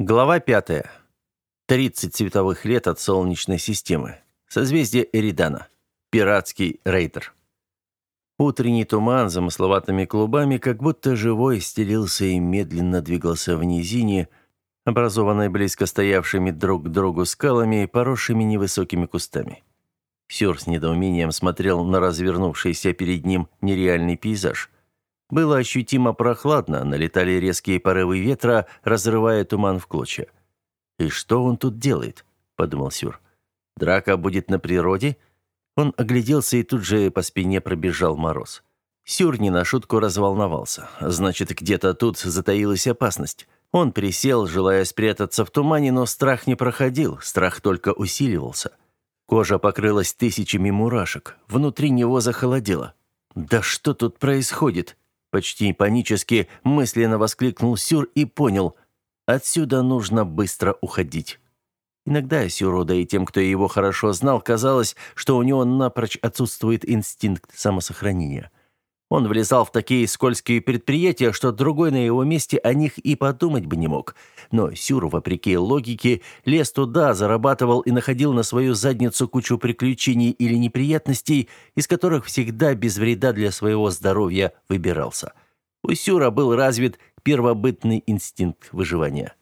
Глава 5. 30 световых лет от Солнечной системы. Созвездие Эридана. Пиратский рейдер. Утренний туман замысловатыми клубами, как будто живой, стелился и медленно двигался в низине, образованной близко стоявшими друг к другу скалами и поросшими невысокими кустами. Сюр с недоумением смотрел на развернувшийся перед ним нереальный пейзаж. Было ощутимо прохладно, налетали резкие порывы ветра, разрывая туман в клочья. «И что он тут делает?» – подумал Сюр. «Драка будет на природе?» Он огляделся, и тут же по спине пробежал мороз. Сюр не на шутку разволновался. Значит, где-то тут затаилась опасность. Он присел, желая спрятаться в тумане, но страх не проходил, страх только усиливался. Кожа покрылась тысячами мурашек, внутри него захолодело. «Да что тут происходит?» Почти панически мысленно воскликнул Сюр и понял, отсюда нужно быстро уходить. Иногда Сюру, да и тем, кто его хорошо знал, казалось, что у него напрочь отсутствует инстинкт самосохранения. Он влезал в такие скользкие предприятия, что другой на его месте о них и подумать бы не мог. Но Сюр, вопреки логике, лез туда, зарабатывал и находил на свою задницу кучу приключений или неприятностей, из которых всегда без вреда для своего здоровья выбирался. У Сюра был развит первобытный инстинкт выживания.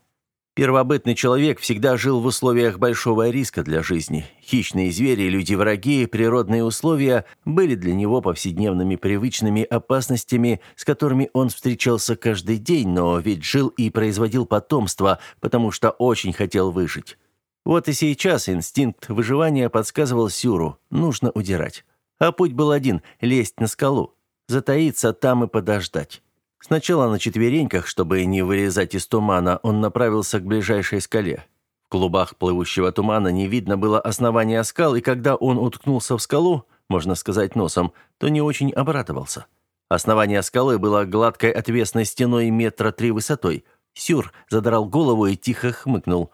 Первобытный человек всегда жил в условиях большого риска для жизни. Хищные звери, люди-враги, природные условия были для него повседневными привычными опасностями, с которыми он встречался каждый день, но ведь жил и производил потомство, потому что очень хотел выжить. Вот и сейчас инстинкт выживания подсказывал Сюру – нужно удирать. А путь был один – лезть на скалу, затаиться там и подождать. Сначала на четвереньках, чтобы не вылезать из тумана, он направился к ближайшей скале. В клубах плывущего тумана не видно было основания скал, и когда он уткнулся в скалу, можно сказать носом, то не очень обрадовался. Основание скалы было гладкой отвесной стеной метра три высотой. Сюр задрал голову и тихо хмыкнул.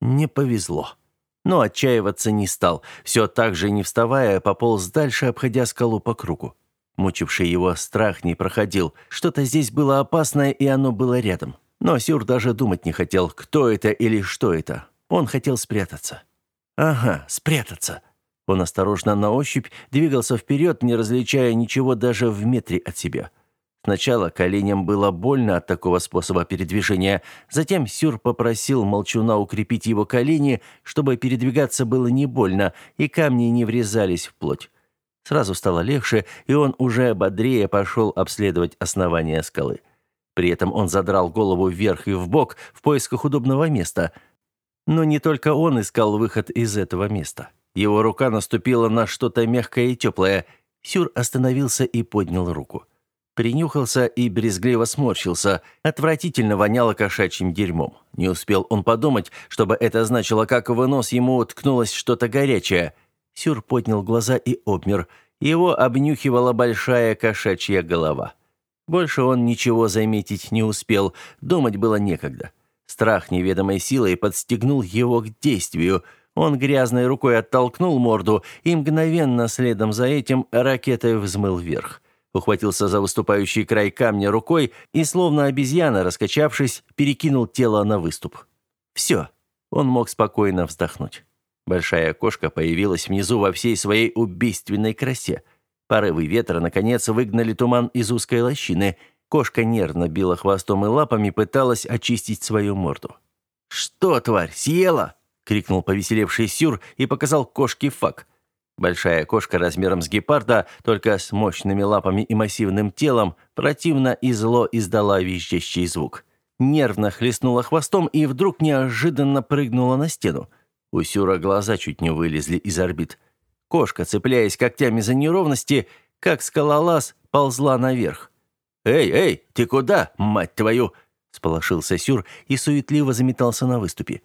Не повезло. Но отчаиваться не стал. Все так же, не вставая, пополз дальше, обходя скалу по кругу. Мучивший его страх не проходил. Что-то здесь было опасное, и оно было рядом. Но Сюр даже думать не хотел, кто это или что это. Он хотел спрятаться. Ага, спрятаться. Он осторожно на ощупь двигался вперед, не различая ничего даже в метре от себя. Сначала коленям было больно от такого способа передвижения. Затем Сюр попросил молчуна укрепить его колени, чтобы передвигаться было не больно, и камни не врезались в плоть. Сразу стало легче, и он уже бодрее пошел обследовать основание скалы. При этом он задрал голову вверх и вбок в поисках удобного места. Но не только он искал выход из этого места. Его рука наступила на что-то мягкое и теплое. Сюр остановился и поднял руку. Принюхался и брезгливо сморщился. Отвратительно воняло кошачьим дерьмом. Не успел он подумать, чтобы это значило, как в нос ему ткнулось что-то горячее – Сюр поднял глаза и обмер. Его обнюхивала большая кошачья голова. Больше он ничего заметить не успел, думать было некогда. Страх неведомой силой подстегнул его к действию. Он грязной рукой оттолкнул морду и мгновенно следом за этим ракетой взмыл вверх. Ухватился за выступающий край камня рукой и, словно обезьяна, раскачавшись, перекинул тело на выступ. Все, он мог спокойно вздохнуть. Большая кошка появилась внизу во всей своей убийственной красе. Порывы ветра, наконец, выгнали туман из узкой лощины. Кошка нервно била хвостом и лапами, пыталась очистить свою морду. «Что, тварь, съела?» — крикнул повеселевший Сюр и показал кошке фак. Большая кошка размером с гепарда, только с мощными лапами и массивным телом, противно и зло издала визжащий звук. Нервно хлестнула хвостом и вдруг неожиданно прыгнула на стену. У Сюра глаза чуть не вылезли из орбит. Кошка, цепляясь когтями за неровности, как скалолаз, ползла наверх. «Эй, эй, ты куда, мать твою?» – сполошился Сюр и суетливо заметался на выступе.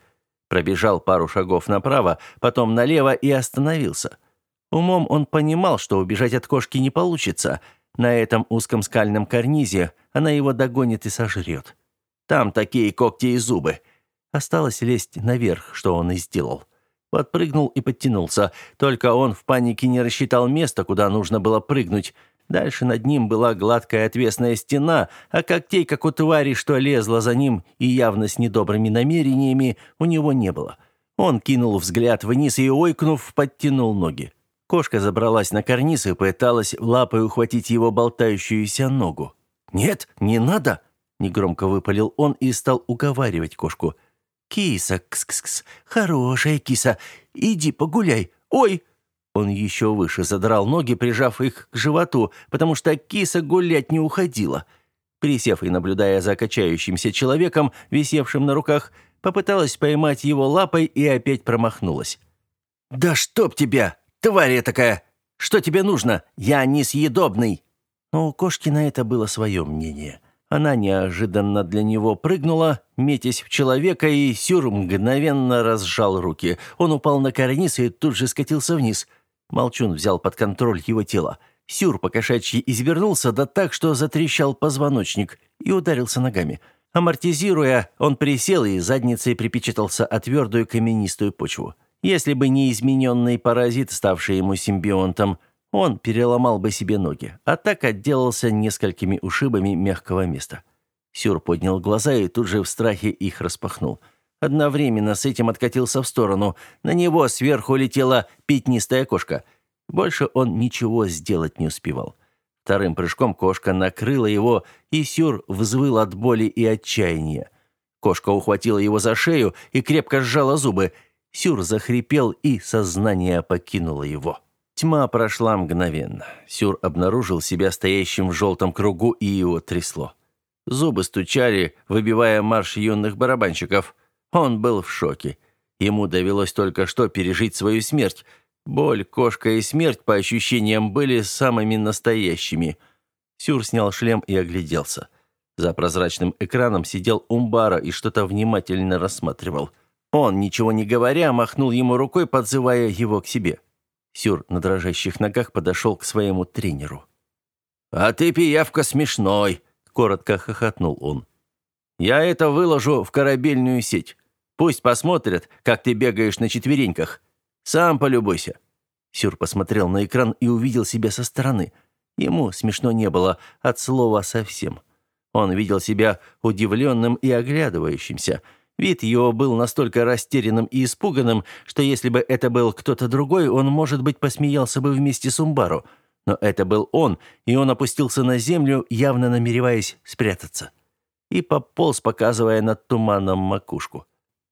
Пробежал пару шагов направо, потом налево и остановился. Умом он понимал, что убежать от кошки не получится. На этом узком скальном карнизе она его догонит и сожрет. Там такие когти и зубы – Осталось лезть наверх, что он и сделал. Подпрыгнул и подтянулся. Только он в панике не рассчитал место, куда нужно было прыгнуть. Дальше над ним была гладкая отвесная стена, а когтей, как у твари, что лезла за ним и явно с недобрыми намерениями, у него не было. Он кинул взгляд вниз и, ойкнув, подтянул ноги. Кошка забралась на карниз и пыталась лапой ухватить его болтающуюся ногу. «Нет, не надо!» — негромко выпалил он и стал уговаривать кошку. «Киса, кс-кс-кс, хорошая киса, иди погуляй. Ой!» Он еще выше задрал ноги, прижав их к животу, потому что киса гулять не уходила. Присев и наблюдая за качающимся человеком, висевшим на руках, попыталась поймать его лапой и опять промахнулась. «Да чтоб тебя! Тварь такая! Что тебе нужно? Я несъедобный!» Но у кошки на это было свое мнение. Она неожиданно для него прыгнула, метясь в человека, и Сюр мгновенно разжал руки. Он упал на карниз и тут же скатился вниз – Молчун взял под контроль его тело. Сюр покошачьи извернулся, да так, что затрещал позвоночник, и ударился ногами. Амортизируя, он присел и задницей припечатался о твердую каменистую почву. Если бы не измененный паразит, ставший ему симбионтом, он переломал бы себе ноги, а так отделался несколькими ушибами мягкого места. Сюр поднял глаза и тут же в страхе их распахнул – Одновременно с этим откатился в сторону. На него сверху летела пятнистая кошка. Больше он ничего сделать не успевал. Вторым прыжком кошка накрыла его, и Сюр взвыл от боли и отчаяния. Кошка ухватила его за шею и крепко сжала зубы. Сюр захрипел, и сознание покинуло его. Тьма прошла мгновенно. Сюр обнаружил себя стоящим в желтом кругу, и его трясло. Зубы стучали, выбивая марш юных барабанщиков – он был в шоке. Ему довелось только что пережить свою смерть. Боль, кошка и смерть, по ощущениям, были самыми настоящими. Сюр снял шлем и огляделся. За прозрачным экраном сидел Умбара и что-то внимательно рассматривал. Он, ничего не говоря, махнул ему рукой, подзывая его к себе. Сюр на дрожащих ногах подошел к своему тренеру. «А ты, пиявка, смешной!» — коротко хохотнул он. «Я это выложу в корабельную сеть. Пусть посмотрят, как ты бегаешь на четвереньках. Сам полюбуйся». Сюр посмотрел на экран и увидел себя со стороны. Ему смешно не было от слова совсем. Он видел себя удивленным и оглядывающимся. Вид его был настолько растерянным и испуганным, что если бы это был кто-то другой, он, может быть, посмеялся бы вместе с Умбару. Но это был он, и он опустился на землю, явно намереваясь спрятаться. И пополз, показывая над туманом макушку.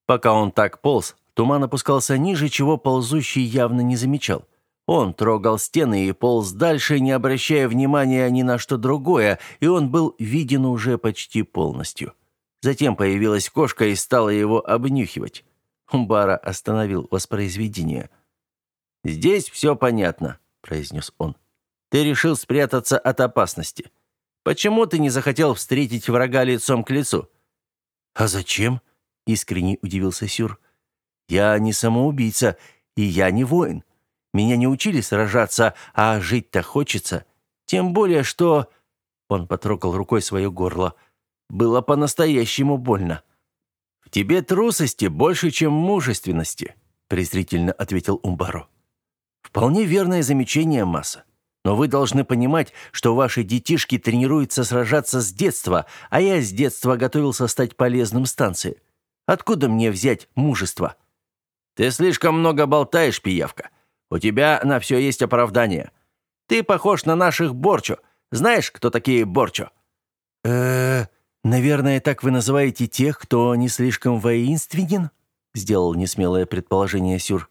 Пока он так полз, туман опускался ниже, чего ползущий явно не замечал. Он трогал стены и полз дальше, не обращая внимания ни на что другое, и он был виден уже почти полностью. Затем появилась кошка и стала его обнюхивать. Умбара остановил воспроизведение. «Здесь все понятно», — произнес он. «Ты решил спрятаться от опасности. Почему ты не захотел встретить врага лицом к лицу?» «А зачем?» искренне удивился Сюр. Я не самоубийца, и я не воин. Меня не учили сражаться, а жить-то хочется. Тем более, что он потрогал рукой свое горло. Было по-настоящему больно. В тебе трусости больше, чем мужественности, презрительно ответил Умбаро. Вполне верное замечание, Масса. Но вы должны понимать, что ваши детишки тренируются сражаться с детства, а я с детства готовился стать полезным станции. Откуда мне взять мужество? Ты слишком много болтаешь, пиявка. У тебя на все есть оправдание. Ты похож на наших Борчо. Знаешь, кто такие Борчо? э наверное, так вы называете тех, кто не слишком воинственен?» Сделал несмелое предположение Сюр.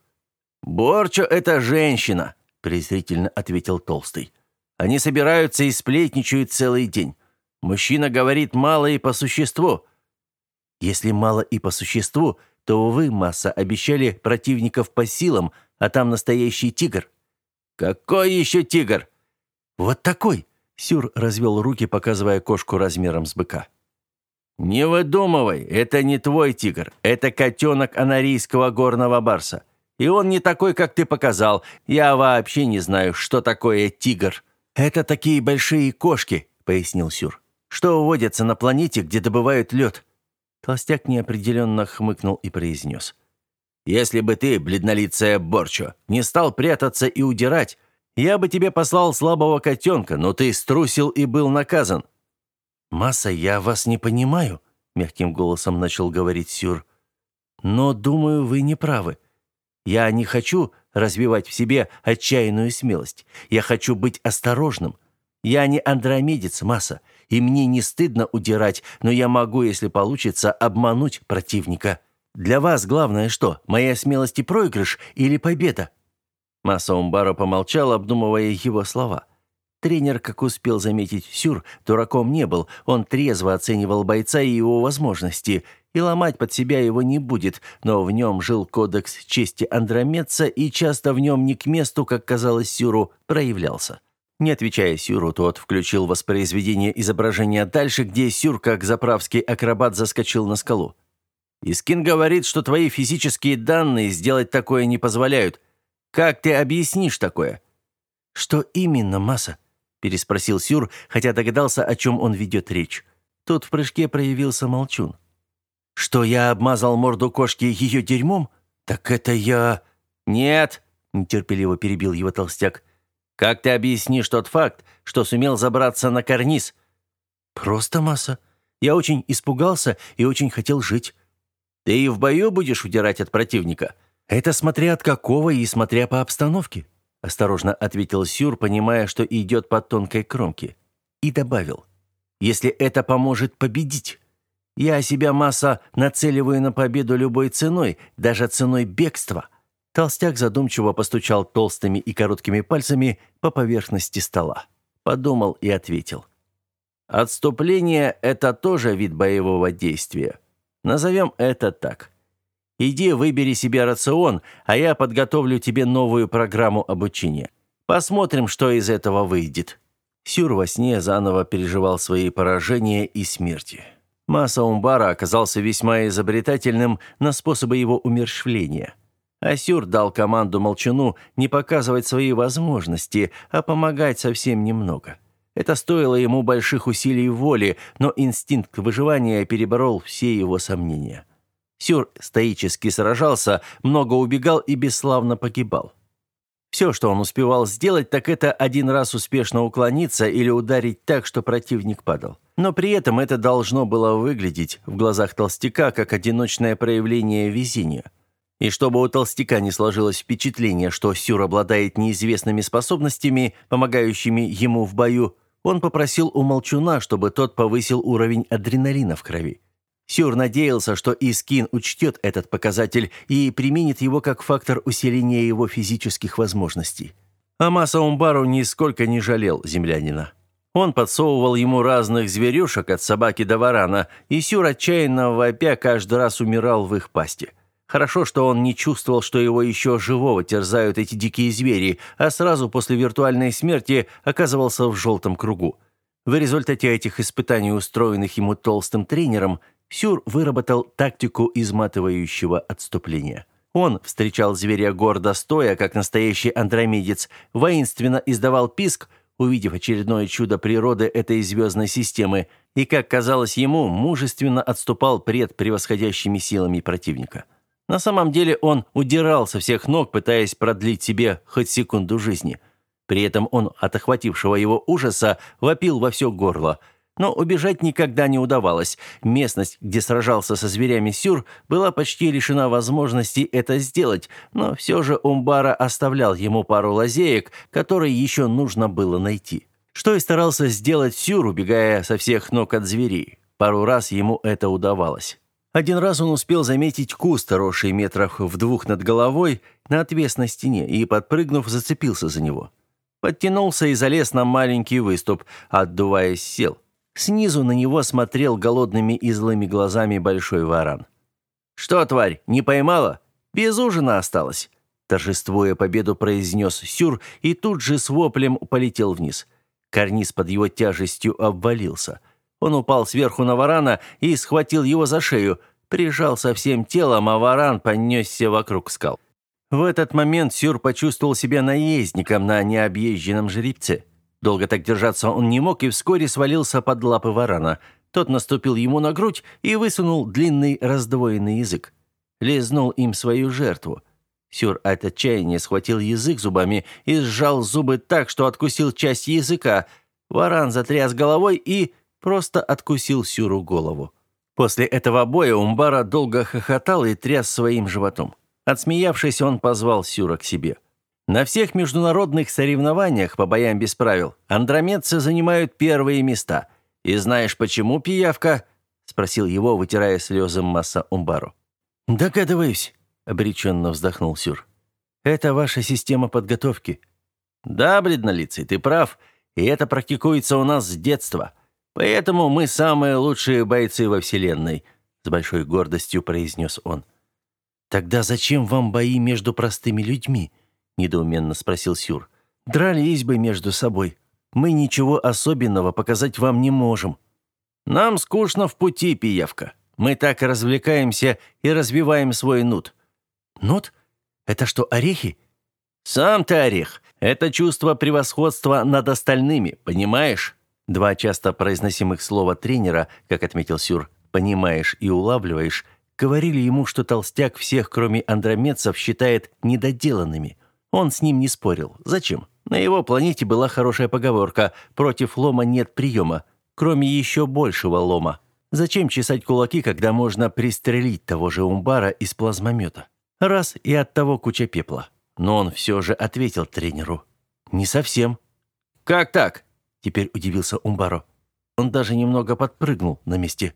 «Борчо — это женщина», — презрительно ответил Толстый. «Они собираются и сплетничают целый день. Мужчина говорит мало и по существу. Если мало и по существу, то вы, масса, обещали противников по силам, а там настоящий тигр». «Какой еще тигр?» «Вот такой!» — Сюр развел руки, показывая кошку размером с быка. «Не выдумывай, это не твой тигр, это котенок анарийского горного барса. И он не такой, как ты показал. Я вообще не знаю, что такое тигр». «Это такие большие кошки», — пояснил Сюр, «что водятся на планете, где добывают лед. Толстяк неопределенно хмыкнул и произнес. «Если бы ты, бледнолицая Борчо, не стал прятаться и удирать, Я бы тебе послал слабого котенка, но ты струсил и был наказан». «Масса, я вас не понимаю», — мягким голосом начал говорить Сюр. «Но, думаю, вы не правы. Я не хочу развивать в себе отчаянную смелость. Я хочу быть осторожным. Я не андромедец, Масса, и мне не стыдно удирать, но я могу, если получится, обмануть противника. Для вас главное что, моя смелость и проигрыш или победа?» Масса Умбаро помолчал, обдумывая его слова. Тренер, как успел заметить Сюр, дураком не был. Он трезво оценивал бойца и его возможности. И ломать под себя его не будет, но в нем жил кодекс чести Андромедца, и часто в нем не к месту, как казалось Сюру, проявлялся. Не отвечая Сюру, тот включил воспроизведение изображения дальше, где Сюр, как заправский акробат, заскочил на скалу. «Искин говорит, что твои физические данные сделать такое не позволяют. Как ты объяснишь такое?» «Что именно, Масса?» – переспросил Сюр, хотя догадался, о чем он ведет речь. Тут в прыжке проявился молчун. «Что я обмазал морду кошки ее дерьмом? Так это я...» «Нет», – нетерпеливо перебил его толстяк. Как ты объяснишь тот факт, что сумел забраться на карниз? Просто масса. Я очень испугался и очень хотел жить. Ты и в бою будешь удирать от противника? Это смотря от какого и смотря по обстановке, осторожно ответил Сюр, понимая, что идет по тонкой кромке, и добавил: если это поможет победить. Я себя масса нацеливаю на победу любой ценой, даже ценой бегства. Толстяк задумчиво постучал толстыми и короткими пальцами по поверхности стола. Подумал и ответил. «Отступление — это тоже вид боевого действия. Назовем это так. Иди выбери себе рацион, а я подготовлю тебе новую программу обучения. Посмотрим, что из этого выйдет». Сюр во сне заново переживал свои поражения и смерти. Масса Умбара оказался весьма изобретательным на способы его умерщвления – Асюр дал команду Молчану не показывать свои возможности, а помогать совсем немного. Это стоило ему больших усилий воли, но инстинкт выживания переборол все его сомнения. Сюр стоически сражался, много убегал и бесславно погибал. Все, что он успевал сделать, так это один раз успешно уклониться или ударить так, что противник падал. Но при этом это должно было выглядеть в глазах толстяка как одиночное проявление везения – и чтобы у толстяка не сложилось впечатление, что Сюр обладает неизвестными способностями, помогающими ему в бою, он попросил у молчуна, чтобы тот повысил уровень адреналина в крови. Сюр надеялся, что Искин учтет этот показатель и применит его как фактор усиления его физических возможностей. А Умбару нисколько не жалел землянина. Он подсовывал ему разных зверюшек от собаки до варана, и Сюр отчаянно вопя каждый раз умирал в их пасти – Хорошо, что он не чувствовал, что его еще живого терзают эти дикие звери, а сразу после виртуальной смерти оказывался в желтом кругу. В результате этих испытаний, устроенных ему толстым тренером, Сюр выработал тактику изматывающего отступления. Он встречал зверя гордо стоя, как настоящий андромедец, воинственно издавал писк, увидев очередное чудо природы этой звездной системы, и, как казалось ему, мужественно отступал пред превосходящими силами противника. На самом деле он удирал со всех ног, пытаясь продлить себе хоть секунду жизни. При этом он от охватившего его ужаса вопил во все горло. Но убежать никогда не удавалось. Местность, где сражался со зверями Сюр, была почти лишена возможности это сделать, но все же Умбара оставлял ему пару лазеек, которые еще нужно было найти. Что и старался сделать Сюр, убегая со всех ног от зверей. Пару раз ему это удавалось. Один раз он успел заметить куст, росший метрах в двух над головой, на отвесной стене, и, подпрыгнув, зацепился за него. Подтянулся и залез на маленький выступ, отдуваясь, сел. Снизу на него смотрел голодными и злыми глазами большой варан. «Что, тварь, не поймала? Без ужина осталось!» Торжествуя победу, произнес Сюр и тут же с воплем полетел вниз. Карниз под его тяжестью обвалился – он упал сверху на варана и схватил его за шею, прижал со всем телом, а варан понесся вокруг скал. В этот момент Сюр почувствовал себя наездником на необъезженном жеребце. Долго так держаться он не мог и вскоре свалился под лапы варана. Тот наступил ему на грудь и высунул длинный раздвоенный язык. Лизнул им свою жертву. Сюр от отчаяния схватил язык зубами и сжал зубы так, что откусил часть языка. Варан затряс головой и просто откусил Сюру голову. После этого боя Умбара долго хохотал и тряс своим животом. Отсмеявшись, он позвал Сюра к себе. На всех международных соревнованиях по боям без правил андромедцы занимают первые места. И знаешь, почему, пиявка?» — спросил его, вытирая слезы Масса Умбару. «Догадываюсь», — обреченно вздохнул Сюр. «Это ваша система подготовки». «Да, бледнолицый, ты прав, и это практикуется у нас с детства. Поэтому мы самые лучшие бойцы во Вселенной», — с большой гордостью произнес он. «Тогда зачем вам бои между простыми людьми?» — недоуменно спросил Сюр. «Дрались бы между собой. Мы ничего особенного показать вам не можем». «Нам скучно в пути, пиявка. Мы так развлекаемся и развиваем свой нут». «Нут? Это что, орехи?» «Сам ты орех. Это чувство превосходства над остальными, понимаешь?» Два часто произносимых слова тренера, как отметил Сюр, «понимаешь» и «улавливаешь», говорили ему, что толстяк всех, кроме андромедцев, считает недоделанными. Он с ним не спорил. Зачем? На его планете была хорошая поговорка «против лома нет приема», кроме еще большего лома. Зачем чесать кулаки, когда можно пристрелить того же Умбара из плазмомета? Раз и от того куча пепла. Но он все же ответил тренеру. «Не совсем». «Как так?» Теперь удивился Умбаро. Он даже немного подпрыгнул на месте.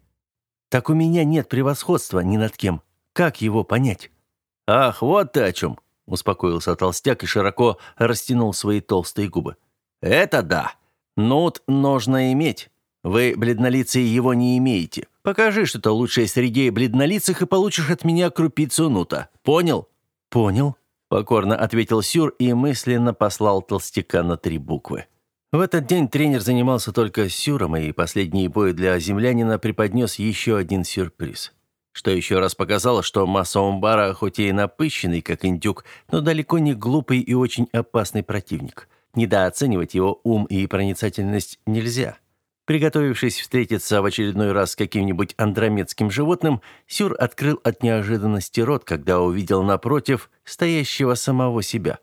«Так у меня нет превосходства ни над кем. Как его понять?» «Ах, вот ты о чем!» Успокоился толстяк и широко растянул свои толстые губы. «Это да. Нут нужно иметь. Вы, бледнолицые, его не имеете. Покажи что-то лучшее среди бледнолицых и получишь от меня крупицу нута. Понял?» «Понял», — покорно ответил Сюр и мысленно послал толстяка на три буквы. В этот день тренер занимался только Сюром, и последний бой для землянина преподнес еще один сюрприз. Что еще раз показало, что масса Умбара, хоть и напыщенный, как индюк, но далеко не глупый и очень опасный противник. Недооценивать его ум и проницательность нельзя. Приготовившись встретиться в очередной раз с каким-нибудь андромедским животным, Сюр открыл от неожиданности рот, когда увидел напротив стоящего самого себя.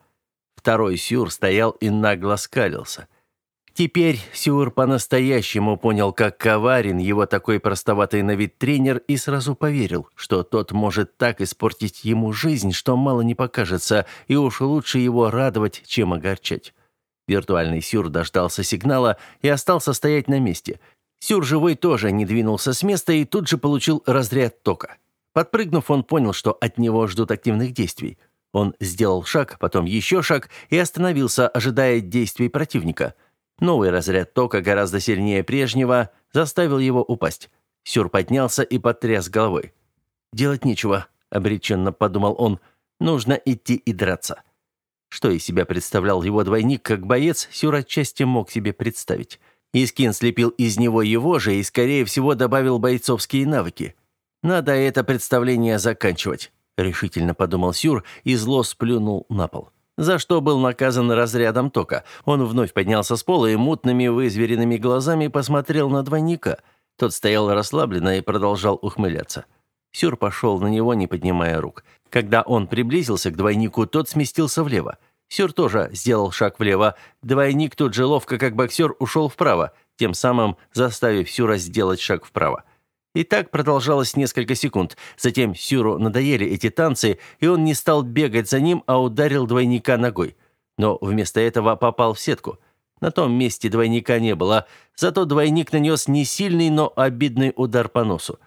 Второй Сюр стоял и нагло скалился. Теперь Сюр по-настоящему понял, как коварен его такой простоватый на вид тренер и сразу поверил, что тот может так испортить ему жизнь, что мало не покажется, и уж лучше его радовать, чем огорчать. Виртуальный Сюр дождался сигнала и остался стоять на месте. Сюр живой тоже не двинулся с места и тут же получил разряд тока. Подпрыгнув, он понял, что от него ждут активных действий. Он сделал шаг, потом еще шаг и остановился, ожидая действий противника. Новый разряд тока, гораздо сильнее прежнего, заставил его упасть. Сюр поднялся и потряс головой. «Делать нечего», — обреченно подумал он. «Нужно идти и драться». Что из себя представлял его двойник как боец, Сюр отчасти мог себе представить. Искин слепил из него его же и, скорее всего, добавил бойцовские навыки. «Надо это представление заканчивать», — решительно подумал Сюр и зло сплюнул на пол. За что был наказан разрядом тока. Он вновь поднялся с пола и мутными вызверенными глазами посмотрел на двойника. Тот стоял расслабленно и продолжал ухмыляться. Сюр пошел на него, не поднимая рук. Когда он приблизился к двойнику, тот сместился влево. Сюр тоже сделал шаг влево. Двойник тут же ловко, как боксер, ушел вправо, тем самым заставив Сюра сделать шаг вправо. И так продолжалось несколько секунд. Затем Сюру надоели эти танцы, и он не стал бегать за ним, а ударил двойника ногой. Но вместо этого попал в сетку. На том месте двойника не было, зато двойник нанес не сильный, но обидный удар по носу.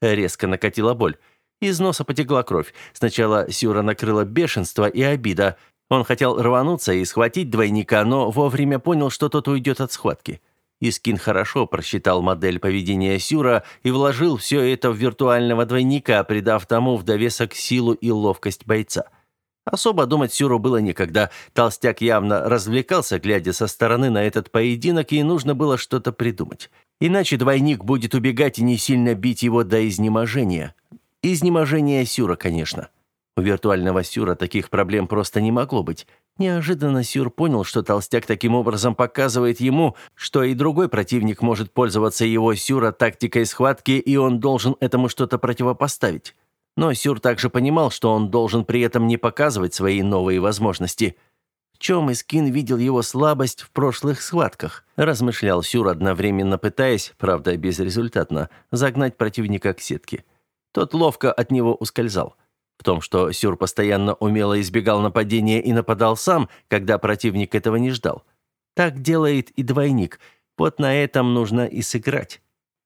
Резко накатила боль. Из носа потекла кровь. Сначала Сюра накрыла бешенство и обида. Он хотел рвануться и схватить двойника, но вовремя понял, что тот уйдет от схватки. Искин хорошо просчитал модель поведения Сюра и вложил все это в виртуального двойника, придав тому в довесок силу и ловкость бойца. Особо думать Сюру было некогда. Толстяк явно развлекался, глядя со стороны на этот поединок, и нужно было что-то придумать. Иначе двойник будет убегать и не сильно бить его до изнеможения. Изнеможения Сюра, конечно. У виртуального Сюра таких проблем просто не могло быть. Неожиданно Сюр понял, что толстяк таким образом показывает ему, что и другой противник может пользоваться его Сюра тактикой схватки, и он должен этому что-то противопоставить. Но Сюр также понимал, что он должен при этом не показывать свои новые возможности. В чем Искин видел его слабость в прошлых схватках, размышлял Сюр, одновременно пытаясь, правда безрезультатно, загнать противника к сетке. Тот ловко от него ускользал. В том, что Сюр постоянно умело избегал нападения и нападал сам, когда противник этого не ждал. Так делает и двойник. Вот на этом нужно и сыграть.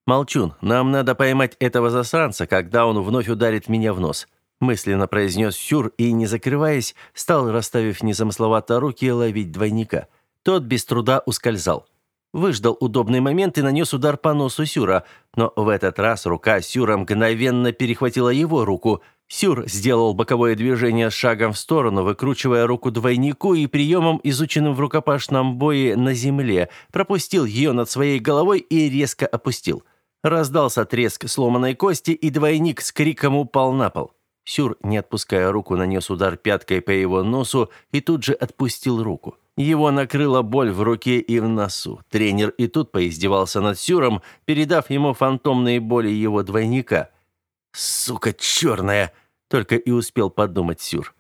«Молчун, нам надо поймать этого засранца, когда он вновь ударит меня в нос», мысленно произнес Сюр и, не закрываясь, стал, расставив незамысловато руки, ловить двойника. Тот без труда ускользал. Выждал удобный момент и нанес удар по носу Сюра, но в этот раз рука Сюра мгновенно перехватила его руку – Сюр сделал боковое движение с шагом в сторону, выкручивая руку двойнику и приемом, изученным в рукопашном бое на земле, пропустил ее над своей головой и резко опустил. Раздался треск сломанной кости, и двойник с криком упал на пол. Сюр, не отпуская руку, нанес удар пяткой по его носу и тут же отпустил руку. Его накрыла боль в руке и в носу. Тренер и тут поиздевался над Сюром, передав ему фантомные боли его двойника – «Сука черная!» — только и успел подумать Сюр.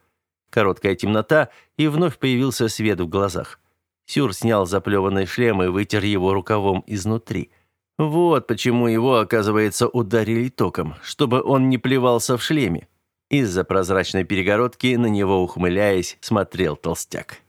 Короткая темнота, и вновь появился свет в глазах. Сюр снял заплеванный шлем и вытер его рукавом изнутри. Вот почему его, оказывается, ударили током, чтобы он не плевался в шлеме. Из-за прозрачной перегородки на него, ухмыляясь, смотрел толстяк.